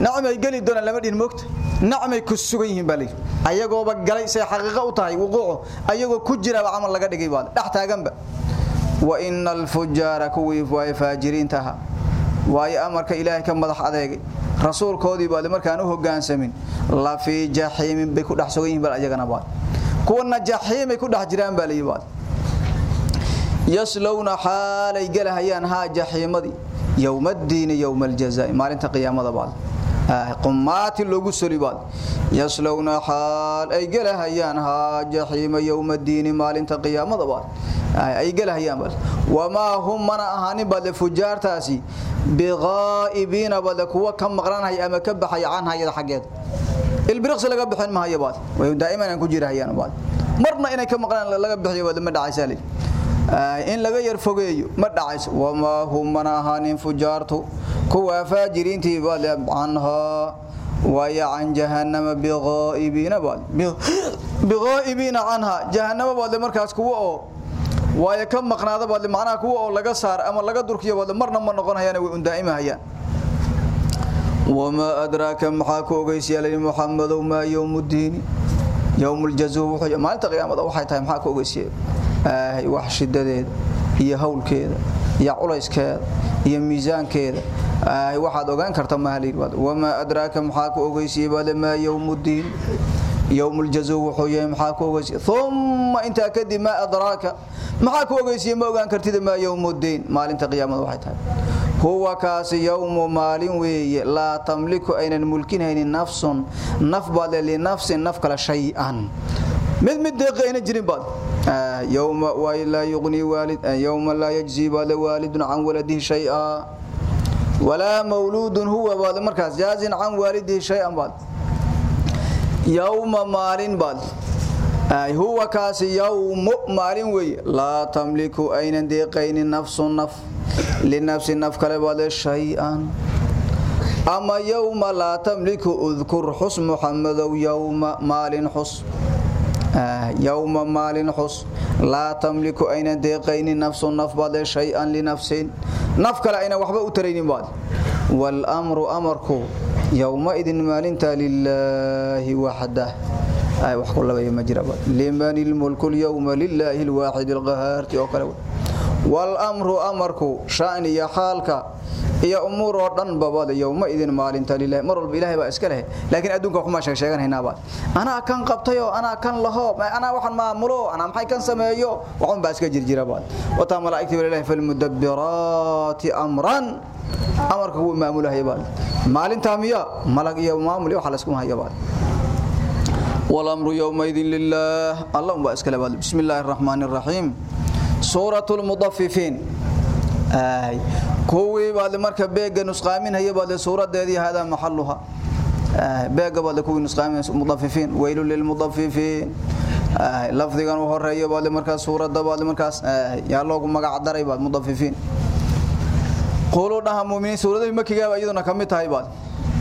Nacmay geli doonaan lama dhin moogta. Nacmay ku sugan yihiin baa leeyahay ayagooba galay say xaqiiqo u tahay wuquucu. Ayagoo ku jira camal laga dhigay baad. Dhex taaganba wa innal fujara kuwii way faajiriintaha. Way amarka ilaahay ka madax adeegay. Rasuulkoodii baad markaan u hogaansamin. La fi jahiim bay ku dhex sugan yihiin bal ayagana baad. Kuwana jahiim ay ku dhex jiraan baa baad yaslawna halay galahayaan ha jahiimadii. Yawmaddiin yawmal baad qumaati loogu solibaad yaslawna xaal ay galahayaan ha jahiima yawmaddiin maalinta qiyaamada baad. Ay galahayaan baad. Wamaa hum mana ahaanin baad fujaartaasi. Bighaa'ibiina baad kuwa ka maqranay ama ka baxay canhayada xageed ilbiriqsi laga bixin maayo baad. Daa'iman ku jirahayaan baad. Marna inay ka maqran laga bixiyo baad ma dhacaysaa in laga yar fogeeyo ma dhacayso. Wama hum mana ahaanin fujaartu. Kuwa faajiriintii baad canhaa waya can jahannama bighaa'ibiina baad bighaa'ibiina canha jahannama baad markaas kuwa oo waayo ka maqnaada baad macnaha kuwa oo laga saar ama laga durkiyo baad marna ma noqonayaan way un daa'imahayaan. Wama adraaka maxaa ku ogeysiyaa muxamadow maa yowmuddiini yowmuljazu qiyaamada waxay tahay maxaa ku ogeysiyaa wax shidadeeda iyo hawlkeeda iyo culayskeeda iyo miisaankeeda waxaad ogaan karta mahalibaad wamaa adraaka maxaa ku ogeysiyey baad? Maa yowmuddiin yowmuljazu wuxuu yahay maxaa ku ogeysiyey uma intaa kadib maa adraaka. Maxaa ku ogeysiyey ma ogaan kartid maa yowmuddiin maalinta qiyaamada waxay tahay. Huwa kaasi yowmu maalin weeye. Laa tamliku aynan mulkinhaynin nafsun. Naf baad linafsin naf kale shay-an. Mid mid deeqa jirin baad laa yuqnii waalid yowma laa yajzii baad waalidun can waladihi shay-a walaa mawluudun huwa baad markaas jaazin can waalidihi shay-an baad yowma maalin baad huwa kaasi yowmu maalin weeye laa tamliku aynan deeqaynin nafsu naf linafsi naf kale baad shay-an ama yowma laa tamliku udkur xus muxamadow yowma maalin xus yowma maalin xus laa tamliku aynan deeqaynin nafsu naf baad shay-an linafsin naf kale aynan waxba u taraynin baad wاlmru amarku yowmaidin maalinta lilaahi waxdah wax ku labaya ma jira liman ilmulku lyowma lilaahi lwaaxid اlqahaarti oo kale wاlmru amarku shaniya xaalka iyo umuur oo dhan babadayow ma idin maalinta lilah mar walba ilaahay baa iska leh. Laakiin adduunka kuma sheeg sheeganayna baad ana kan qabtayo ana kan laho ana waxan maamulo ana maxay kan sameeyo? Waxaan baa iska jirjira baad wata malaa'ikatu ilaahay fal mudabbirati amran. Amarka uu maamulahay baad maalinta miya malag iyo maamul waxa la isku hayo baad والامر يومئذ لله اللهم بارك بسم الله الرحمن الرحيم سوره المضففين آه kuwii baad marka beega nusqaaminaya baad suuradeedii hada mahalluha beega baad kuwii nusqaaminaysa mudaffifin waylul lil mudaffifin lafdigan horeeyo baad marka suurada baad markaas yaa loogu magac daray baad mudaffifin qulu dhaha muuminiin suuradii makiga ayaduna ka mid tahay baad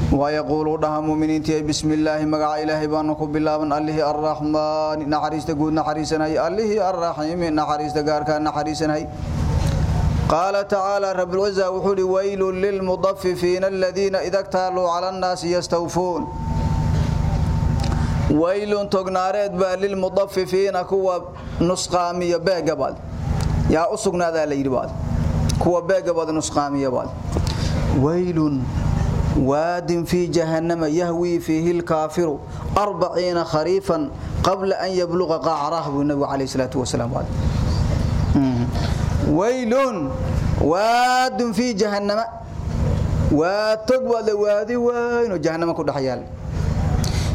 ويقولوا دها مؤمنين تي بسم الله مغا إلهي بانكو بلاون الله الرحمن. نحريست قود نحريسنا الله الرحيم نحريست غاركا نحريسنا هي قال تعالى رب العزة وحولي ويل للمضففين الذين إذا اكتالوا على الناس يستوفون ويل تغناريد با للمضففين كوا نسقامية باقبال يا أسقنا ذا ليربال kuwa beega baad nusqaamiya baad waylun واد في جهنم يهوي فيه الكافر أربعين خريفا قبل أن يبلغ قعره النبي عليه الصلاة والسلام ويل واد في جهنم وتقوى وادي وين جهنم كل حيال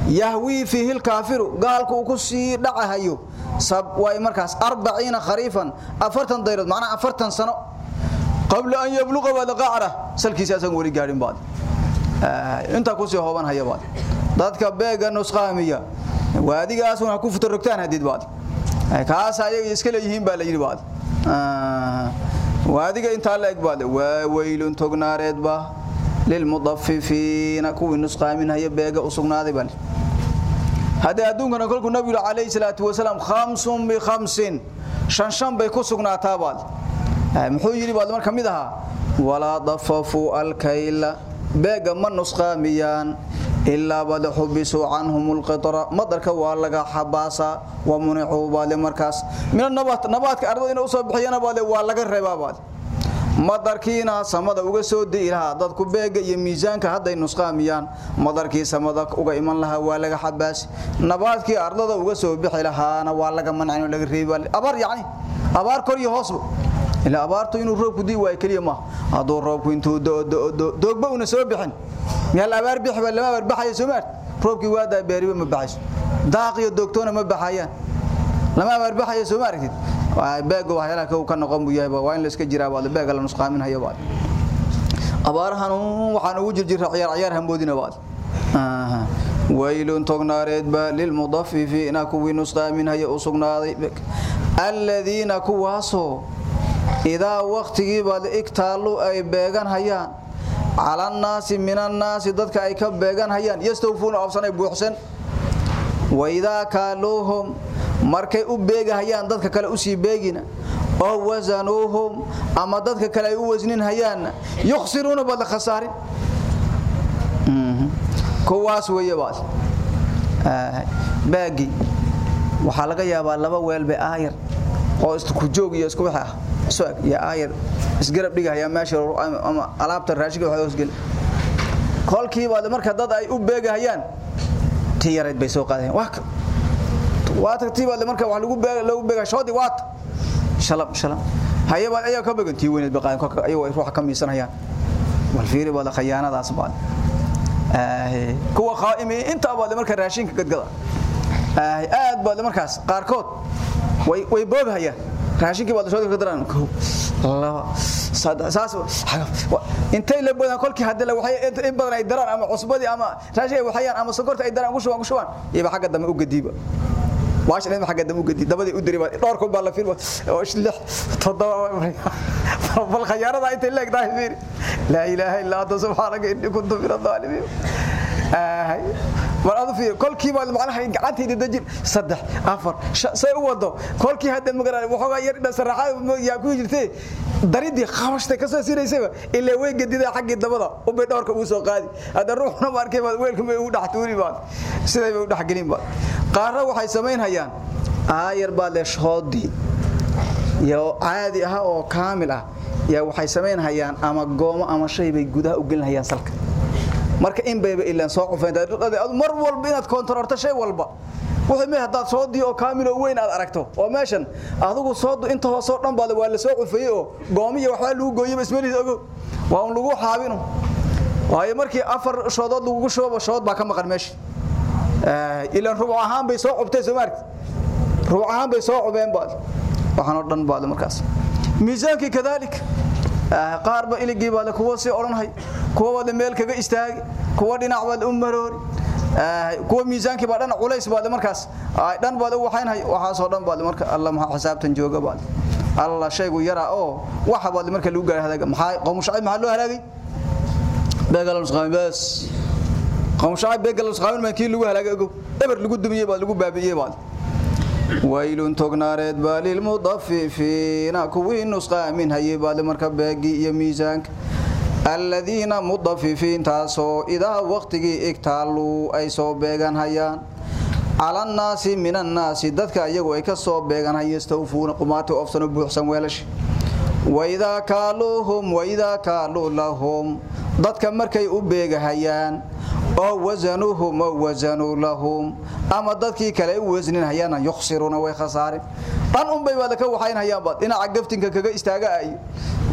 يهوي فيه الكافر قال كوكسي دعهيو سب واي مركز 40 خريفا افرتن ديرد معناها افرتن سنه قبل ان يبلغ قعره سلكي ساسن وري غارين بعد inta ku sii hooban hayabaad dadka beega nusqaamiya waadigaas waxa ku futarogtaan hadid baad kaas ayaga iska leeyihiin baa la yiri baad waadiga inta la egbaad waa weylun tognaareed ba lil mudaffifiina kuwi nusqaamin haya beega usugnaaday bal hada adduunkana kolku nabiga kaleey salaatu wasalaam khamsun bi khamsin shan shan bay ku sugnaataa baad. Muxuu yiri baad marka aha wala dafafu alkayla beega ma nusqaamiyaan ilaa bad xubisu canhum alqitra madarka waa laga xabaasa wa municu baale markaas min nabat nabaadka ardada inuu soo bixiyana baale waa laga reebaa baale madarkiina samada uga soo dii lahaa dadku beega iyo miisaanka hadday nusqaamiyaan madarkii samada uga iman lahaa waa laga xabaasi nabaadkii ardada uga soo bixi lahaana waa laga mancin laga reebaa abar yacni abaar kor iyo hoosba ila abaartu inuu roobku dii way kaliya ma haduu roobku intuu doogba una soo bixin meel abaar bixi ba lama abaar baxayo Soomaal roobkii waada beeriba ma baxayso daaq iyo doogtoona ma baxayaan lama abaar baxayo Soomaal waa beego waxyaalaha ka ka noqon buu yahay waa in la iska jiraa baad beega la nusqaamin hayo baad abaarahan waxaan ugu jirjira ciyaar ciyaar hamboodina baad ويل تغناريد با للمضففين كوي نسقامين هي اسغنادي الذين كواسو idaa wakhtigii baad igtaallu ay beegan hayaan calannaasi min annaasi dadka ay ka beegan hayaan yastawfuuna oobsanay buuxsan waidaa kaaluuhum markay u beegahayaan dadka kale u sii beegina oo wasanuuhum ama dadka kale ay u wasnin hayaanna yukhsiruuna baad la khasaarin kowaas weyabaas baagi waxaa laga yaabaa laba weelbe aayar oo isku joog isku wix ya aayar isgarab dhigaya meesha ama alaabta raashinka waxa hoos gal kolkii baad marka dad ay u beegahayaan tiyareed bay soo qaadeen waa waa tagtii baad marka wax lagu beega lagu beega shoodi waat shalam shalam hayaba ayaa ka beegantii weyneed baqaan kolka ay ruuxa ka miisanayaan wal fiiri baad khiyaanadaas baad ee kuwa qaa'imi inta baad marka raashinka gadgada aad baad markaas qaarkood way way boobahayaan raashinkii baad soo diraan laba saas intay la badan kolkii hadda la waxay in badan ay daraan ama cusbadii ama raashiga waxayaan ama sokorta ay daraan ugu shubaan ugu shubaan iba xagga dambe u gadiiba واش لين حق دم قدي دبدي ادري دور كل بالله فيلم واش لح تضوا بالخيارات انت لك ده فير لا اله الا انت سبحانك اني كنت من الظالمين آه maradu fiir kolkii baad macnaha gacantayda dajin saddex afar say u wado. Kolkii hadda magaran waxoogaa yar dhasaraxada yaa ku jirtay daridii qabashtay ka soo siraysayba ilaa way gadida xaggii dabada u bay dhowrka uu soo qaadi. Hadda ruuxna ma arkay baad weelka may u dhax tuuri baad. Siday bay u dhax gelin baad. Qaarna waxay sameynayaan aayar baad le shoodi. Iyo caadi ah oo kaamil ah. Yaa waxay sameynayaan ama goomo ama shay bay gudaha u gelinayaan salka marka in bayba ilaan soo qufeen mar walba inaad koontarorto shay walba. Wuxuu meeyahay hadaad soo diyo oo kaamil oo weyn aad aragto. Oo meeshan adigu soo du inta hoos oo dhan baad waa la soo qufeeyay oo goomiya waxa lagu gooyay ismaliis ogo waa un lagu xaabino. Waayo markii afar shoodood lagu shubo shood baa ka maqan meesha ee ilaan rubuc ahaan bay soo qubtay Soomaaliya rubuc ahaan bay soo qubeen baad. Waxaan oo dhan baad markaas. Miisaankii kadalik qaar ba iligii baad kuwa si oranhay kuwa wada meel kaga istaag kuwa dhinac baad u maroori. Kuwa miisaankii baa dhan culays baad markaas. Dhan baad waxaynhay waxa soo dhan baad marka Allah ma xisaabtan jooga baad Allah shaygu yara oo waxa baad marka lagu gaar hadaga maxay qowm shacib maxaa loo halaagay? Beegal nusqaan bas qowm shacib beegal nusqaan ma kii lagu halaagay eber lagu dumiyay baad lagu baabiyay baad ويل تغنارد بالمضففين كوين نسقى من هي بعد مركب باقي يا ميزانك الذين مضففين تاسو اذا وقتي اكتالوا اي سو بيغان هيان على الناس من الناس ددك ايغو اي كسو بيغان هي استوفون قمات اوفسن بوخسن ويلش waidaa kaaluuhum waidaa kaaluu lahum dadka markay u beegahayaan oo wasanuuhum oo wasanuu lahum. Ama dadkii kale u wasninhayaana yukhsiruuna way khasaarin dhan unbay baad ka waxaynhayaanbaad dhinaca gaftinka kaga istaaga ay.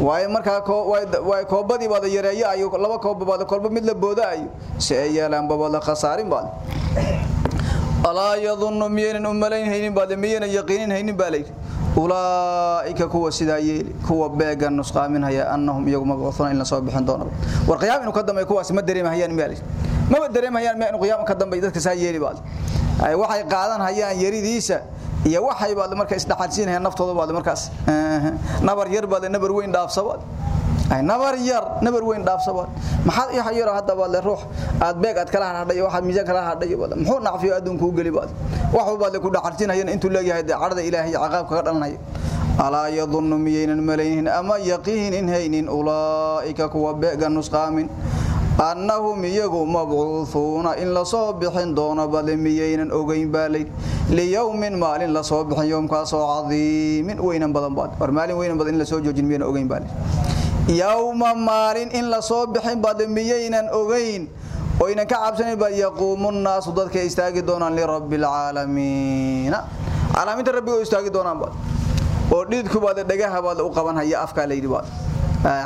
Waayo markaa waay koobadii baada yareeyo ayo laba kooba baad kolba mid la booda ayo si ay yeelaanba baad la khasaarin baad. Alaa yadunnu miyaynan u malaynhaynin baad miyaynan yaqiinin haynin baa layidhi ulaa'ika kuwa sidaa yeeli kuwa beega nusqaaminhaya annahum iyagu mabcuuthuna in la soo bixin doono. War qiyaam inuu ka dambeeyo kuwaas ma dareemahayaan layidhi maba dareemahayaan miyaa inuu qiyaam ka dambeeyo dadka saa yeeli baad. Ay waxay qaadan yaridiisa iyo waxay baad marka isdhaxalsiinayaan naftooda baad markaas. Nabar yar baad nabar weyn dhaafsabaad nabar yar nabar weyn dhaafsabaad maxaad yahay yar hadda baad ruux. Aad beeg aad kala hadhay waxa miisaan kala hadhay baad. Muxuu nacfiyo adduunku u gali baad? Wax baad ku dhaxalsiinayaan intuu leeyahay carada ilaahay ciqaabka ka dhalanaya alaa yadunnu miyaynan malaynin ama yaqiinin haynin ulaa'ika kuwa beega nusqaamin. Annahum iyagu mabcuuhuuna in la soo bixin doono bale miyaynan ogeyn baa layidhi liyowmin maalin la soo bixin yowmkaasoo cadiimin weynan badan baad. War maalin weynan badan in la soo joojin miyaynan ogeyn baa layidhi yowma maalin in la soo bixin baad miyaynan ogeyn oynan ka cabsanin baa yaquumu nnaasu dadka istaagi doonaan lirabbi alcaalamiina caalamiinta rabbiga oo istaagi doonaan baad oo dhididku baad dhagaha baad u qaban haya afkaa layidhi baad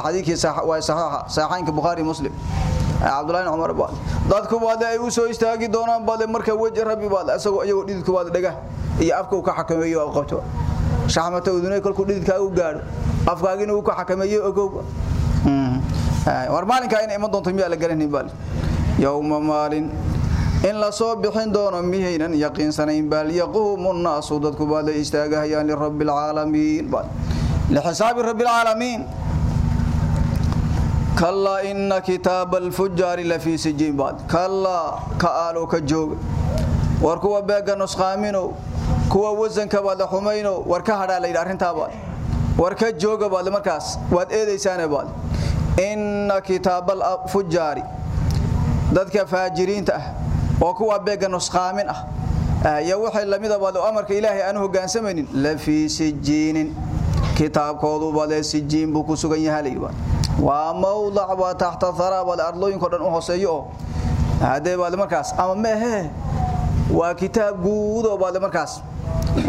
xadiidkii waa saxiixa saxiixaynka bukhaari muslim cabdullahi cumar baad dadku baad ay u soo istaagi doonaan baad marka waji rabbi baad asagoo iyagoo dhididku baad dhagaha iyo afka uu ka xakameeyo oo qabto shaxmata udunay kolkuu dhididkaa u gaadho. Afkaagina uu ka xakameeyo ogow. War maalinkaa inay iman doonto miyaa la garanin baal? Yowma maalin. In la soo bixin doono miyaynan yaqiinsanayn baal. Yaquumu nnaasu dadku baad la istaagahayaan lirabbi alcaalamiin baal. Lixisaabi rabbi alcaalamiin kallaa ina kitaaba alfujaari lafii sijiin baad kallaa ka aalo ka jooga. War kuwa beega nusqaaminow kuwa wasanka baad la xumaynow war ka hadhaa layidhi arrintaa baad. War ka jooga baad markaas waad eedaysaane baad. Inna kitaabal fujaari dadka faajiriinta ah oo kuwa beega nusqaamin ah iyo waxay lamida baad amarka ilaahay aanu hoggaansamaynin lafii sijiinin. Kitaabkoodu baad sijiin buu ku sugan yahay baad. Waa mawdac waa taxta haraa baad ardooyinko dhan u hooseeyo oo haddee markaas ama meehe waa kitaab guudoo baad markaas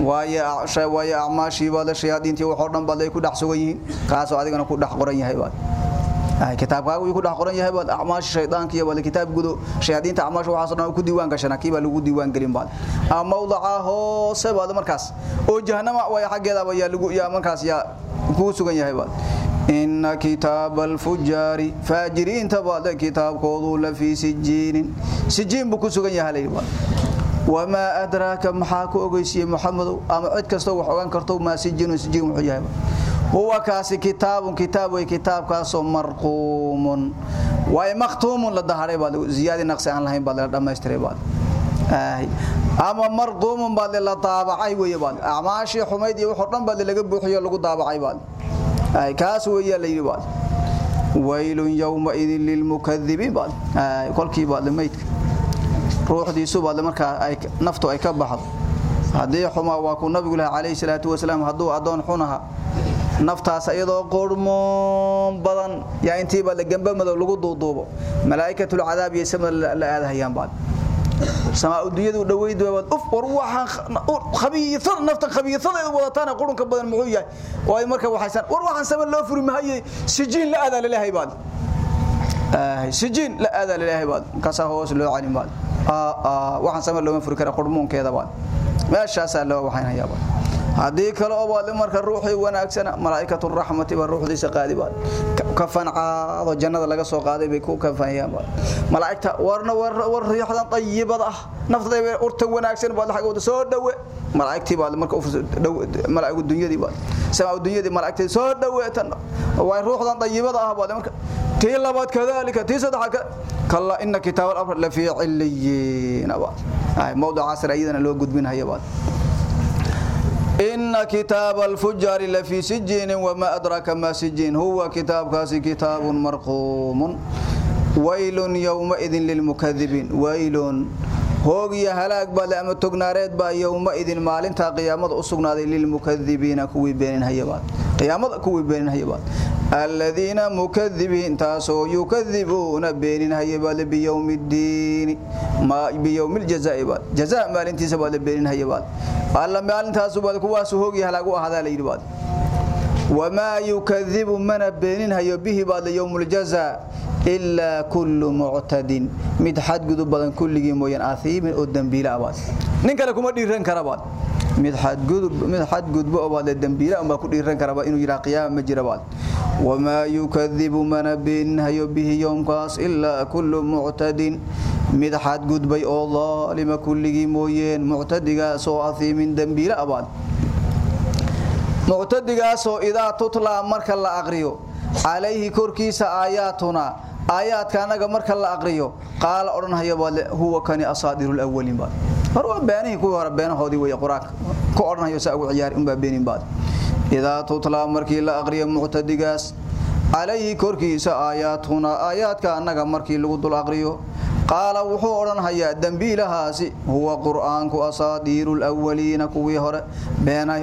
waayo acmaashii baad shayaadiintii waxoo dhan baad ku dhex sugan yihiin kaasoo adigana ku dhex qoran yahay baad kitaabkaagu ku dhex qoran yahay baad acmaashi shaydaanka iyo baad kitaab gudo shayaadiinta acmaash waxaasoo dhan ku diiwaan gashana kii baa lagu diiwaan gelin baad ama mawdaca hoose baad markaas oo jahannama way xaggeedaba yaa lagu yaa markaas yaa kugu sugan yahay baad inna kitaaba alfujaari faajiriinta baad kitaabkoodu la fii sijiinin sijiin buu ku sugan yahay wamaa adraaka maxaa ku ogeysiiyey muxamedow ama cid kastoo wax ogaan karto maa sijinun sijiin wuxuu yahay huwa kaasi kitaabun kitaab way kitaabkaasoo marquumun waay makhtuumun la daharay baad ziyaadi naqsi aan lahayn baad la dhammaystiray baad ama marquumun baad la daabacay weeye baad acmaashii xumayd iyo wuxuu dhan laga buuxiyo lagu daabacay baad kaas weeyaa la yidhi baad waylun yowmaidin lilmukadibiin baad kolkii baad maydka ruuxdiisu baad markaa naftu ay ka baxdo. Haddii xumaa waa ku nabigu lahaa calayhi salaatu wasalaam hadduu addoon xunaha naftaas iyadoo qurmoon badan yaa intiiba la madow lagu duuduubo malaa'ikatul cadaab iyo samada la aadahayaan baad. Samaa dunyadu dhaweyd baad uf war waxaan khabiisada nafta khabiisadeedu wadataan qurunka badan muxuu yahay. Oo ay marka waxaysan war waxaan sama loo furi sijiin la aada leeyahay baad sijiin la aada leeyahay baad. Kasa hoos loo calin baad. Waxaan sama looma furi kara qurmuunkeeda baad. Meeshaasaa loo waxaynayaa baad haddii kale oo baad marka ruuxii wanaagsana malaa'ikatu raxmati baa ruuxdiisa qaadi baad. Kafan caado jannada laga soo qaaday bay ku kafanayaan baad. Malaa'igta warna war riixdan tayyibada ah. Naftada urta wanaagsan baad xagooda soo dhawe. Malaa'igtii baad marka malaa'igu dunyadii baad. Samaa dunyadii malaa'igtii soo dhaweetan. Way ruuxdan tayyibada ah baad marka tii labaad kadalika tii saddexaad kalla inna kitaab al-amr la fi cilliyin baad. Ay mawduuca asr ayadana loo gudbinaya baad إن كتاب الفجار لفي سجين وما أدرك ما سجين. هو كتاب كاسي كتاب مرقوم. ويل يومئذ للمكذبين. ويل hoogiyo halaag baale ama tognaareed baa yowmaidin maalintaa qiyaamada u sugnaaday lilmukadibiina kuwii beeninhayabaad alladina mukadibiin taasoo yukadibuuna beenin hayabaad biyowmi ddiini ma biyowmi ljazaa'i baad jazaa maalintiisa baad beenin hayabaad alla maalintaas baad kuwaas hoog iyo halaag u ahadaa la yidhi baad wamaa yukadibu mana beenin hayo bihi baad yowm ljazaa ilaa kullu muctadin mid xadgudub badan kulligii mooyaan ahiimin oo dembiila abaad kuma dhiiran karabaad mid xadgudbo oo baad dembiila uma ku dhiiran karaba inuu yiraahdo qiyaama ma jirabaad wamaa yukadibu mana beenin hayo bihi yowmkaas ilaa kullu muctadin mid xadgudbay oo daalima kulligii mooyeen muctadigaas oo ahiimin dembiila abaad. Muctadigaasoo idaa tutlaa marka la aqriyo calayhi korkiisa aayaatuna aayaadka anaga marka la aqriyo qaala odhanhaya baad huwa kani asaadiru lawaliin waa beenihii kuwii hore beenahoodii wey qur'aanka ku odhanhayo saa ugu ciyaari unbaa baad. Idaa tutlaa markii la aqriyo muctadigaas calayhi korkiisa aayaatuna aayaadka annaga markii lagu dul aqriyo. Qaala wuxuu odhanhayaa dembiilahaasi huwa qur'aanku asaadiiru lwaliina kuwii hore.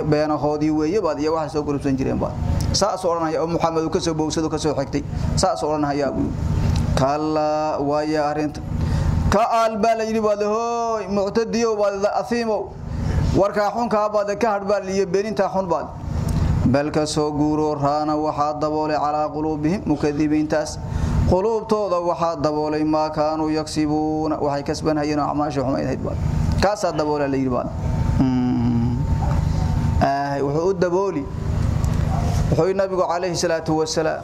Beenahoodii weeye baad iyo waxa soo korubsan jireen baad. Saasuu odhanhaya oo muxamed uu ka soo bowsadu ka soo xigtay. Saasuu odhanhayaa buu kallaa waaya aal baa la yidhi baad hooy muctadiyow baad ahiimow warkaa xunkaa baad ka hadhbaal iyo beenintaa xun baad. Bal ka soo guuro raana waxaa daboolay calaa quluubihim mukadibiintaas quluubtooda waxaa daboolay maa kaanuu yagsibuuna waxay kasbanhayeen acmaasha xumayd ahayd baad. Kaasaa daboola la yidhi baad. Wuxuu u dabooli. Wuxuu nabigu calayhi salaatu wasalaam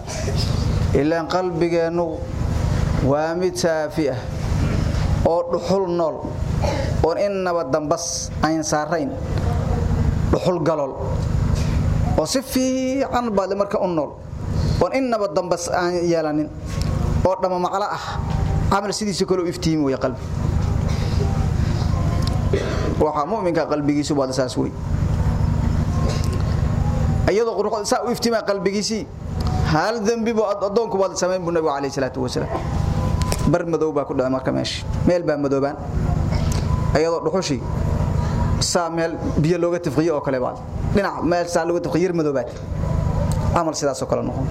ilaan qalbigeennu waa mid saafi ah oo dhuxul nool oon innaba dambas ayn saarayn dhuxul galool oo si fiican baad marka u nool oon innaba dambas aan yeelanin oo dhamma maclo ah camal sidiisa kale u iftiimi way qalbi. Waxa mu'minka qalbigiisu baad saas way iyadoo quruxda saa u iftiima qalbigiisii hal dambi buu adoonku baad sameyn buu nabigu salaatu wasalaam bar madow baa ku dhacay marka meesha meel baa madoobaan. Iyadoo dhuxushii saa meel biyo looga tafqiyo oo kale baad dhinac meel saa looga tafqiyo yar madoobaad amal sidaas oo kale noqon.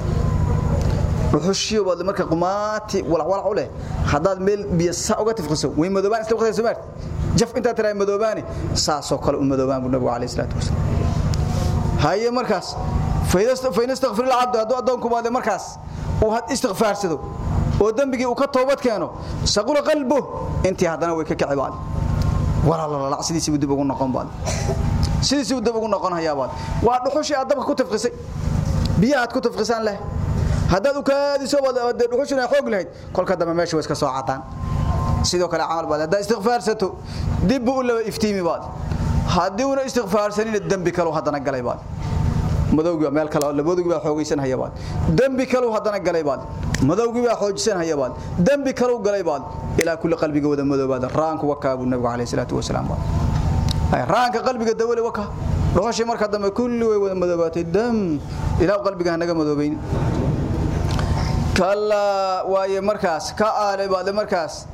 Dhuxushiyo baad marka qumaati walac walac u leh haddaad meel biyo saa uga tafqiso way madoobaan isla waqtiga sumaar jaf intaa tiraa madoobaani saasoo kale u madoobaan buu nabigu calayhi salaatu wasalaam. Haye markaas faynastaqfir lcabdu hadduu addoonku baade markaas uu had istikfaarsado oo dembigii uu ka toobad keeno saqula qalbo intii haddana way ka kici baad. Walaalalac sidiisiibuu dib ugu noqon baad. Sidiisiibuu dib ugu noqon hayaa baad. Waa dhuxushii aad dabka ku tafqisay. Biyahaad ku tafqisaan leh. Haddaad u kaadiso baad dhuxushina xoog lahayd. Kolka dambe meesha way iska soo cataan. Sidoo kale camal baad haddaa istikfaarsato dib buu u laba iftiimi baad. Haddii una istikfaarsanina dembi kalu haddana galay baad madowgii meel kale labadugii baa xoogaysan hayabaad dembi kalu haddana galay baad. Madowgii baa xoojisan hayabaad dembi kalu galay baad. Ilaa kulli qalbiga wada madoobaad. Raanku wakaa buu nabigu calayhi salaatu wasalaam baad. Raanka qalbiga dawale waka dhuxushii marka dambe kulli way wada madoobaatay. Dam ilaa qalbiga hanaga madoobayn. Kallaa waaye markaas ka aale baad markaas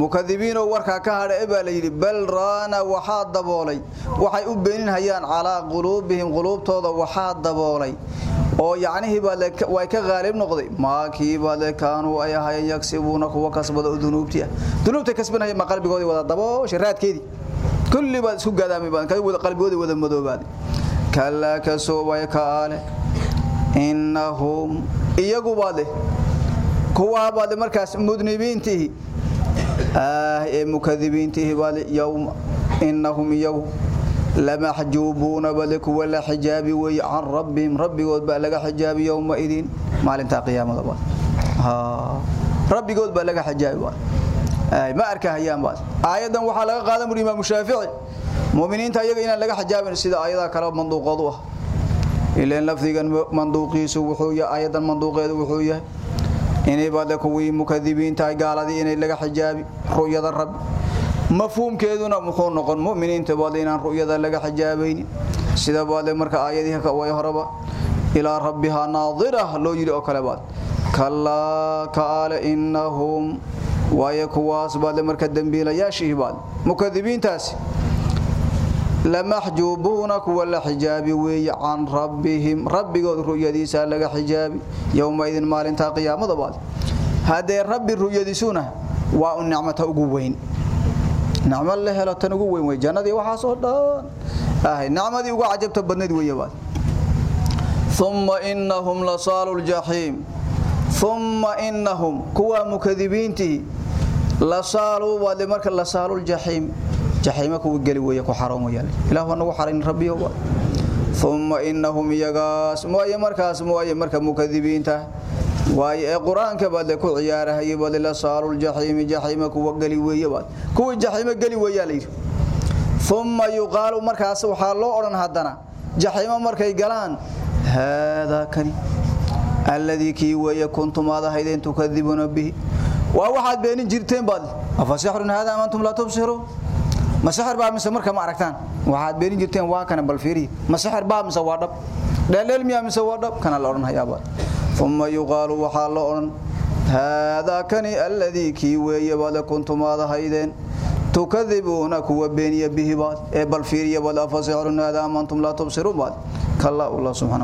mukadibiinoo warkaa ka hadha baa la yidhi bal raana waxaa daboolay. Waxay u beenin hayaan calaa quluubihim quluubtooda waxaa daboolay. Oo yacnihii way ka qaalib noqday. Maakii baale kaanuu ay ahaayeen yagsibuuna kuwa kasbada oo dunuubtii ah. Dunuubtay ma qalbigoodii wada dabooshay raadkeedii. Kulli baad isku gadaamay qalbigoodii wada madoobaaday kallaa ka soobaya ka aale innahum iyagu baade kuwaa baade markaas mudnibiintihi ee mukadibiintihi bale yowma innahum iyagu lamaxjuubuuna bale kuwa la xijaabi weeye can rabbihim rabbigood baa laga xijaabi yowmaidin maalintaa qiyaamada bal rabbigood baa laga xijaabi bal ma arkahayaan bal aayadan waxaa laga qaadan buri imaamu shaafici mu'miniinta iyaga inaan laga xijaabin sida aayadaha kale manduuqood u ah ileen lafdigan manduuqiisu wuxuu yahay aayadan manduuqeedu wuxuu yahay inay baad kuwii mukadibiinta gaaladii inay laga xijaabi ru'yada rabbi mafhuumkeeduna muxuu noqon mu'miniinta baad inaan ru'yada laga xijaabaynin. Sida baad marka aayadihi ka way horaba ilaa rabbiha naadira loo yiri oo kale baad. Kalla kaala innahum waayo kuwaas baad marka dambiilayaashii baad. Mukadibiintaasi lamaxjuubuuna kuwa la xijaabi weeye can rabbihim rabbigood ru'yadiisa laga xijaabi yowmaidin maalintaa qiyaamada baad haddee rabbi ru'yadiisuna waa u nicmata ugu weyn nicmo la helo tan ugu weyn wey jannadii waxaasoo dhan ahay nicmadii ugu cajabta badnayd weeye baad uma inahum lasaalu ljaxiim uma inahum kuwa mukadibiintii lasaaluu baad marka lasaalu ljaxiim jaxiima kuwa geli weeye ku xaroon wayaan ilaah waa nagu xarayn rabbiyo thumma innahum yagaas mooye markaas mooye marka mukadibiinta. Waaye quraanka baad ku ciyaarahayay baad la saalul jaxiim jaxiima kuwa geli weeye baad. Kuwa jaxiima geli weeyaa leeyahay thumma yuqalu markaas waxa loo oran hadana jaxiima markay galaan hada kani alladhi ki weeye kuntum aadahaydeen tukadibuna bihi. Waa waxaad beenin jirteen baad. Afasihrun hada antum la tubsirun ma sixir baa mise marka ma aragtaan? Waxaad beenin jirteen waa kana bal fiiri. Ma sixir baa mise waa dhab? Dheeleel miyaa mise waa dhab? Kana la oran hayaaba thumma yuqalu waxa la oran hada kani alladhi ki weeye baad kuntum aadahaydeen tukadibuna kuwa beeniya bihi baad ee bal fiiriya baad afasihrun hada la tubsirun baad. Kalla allah subhanahu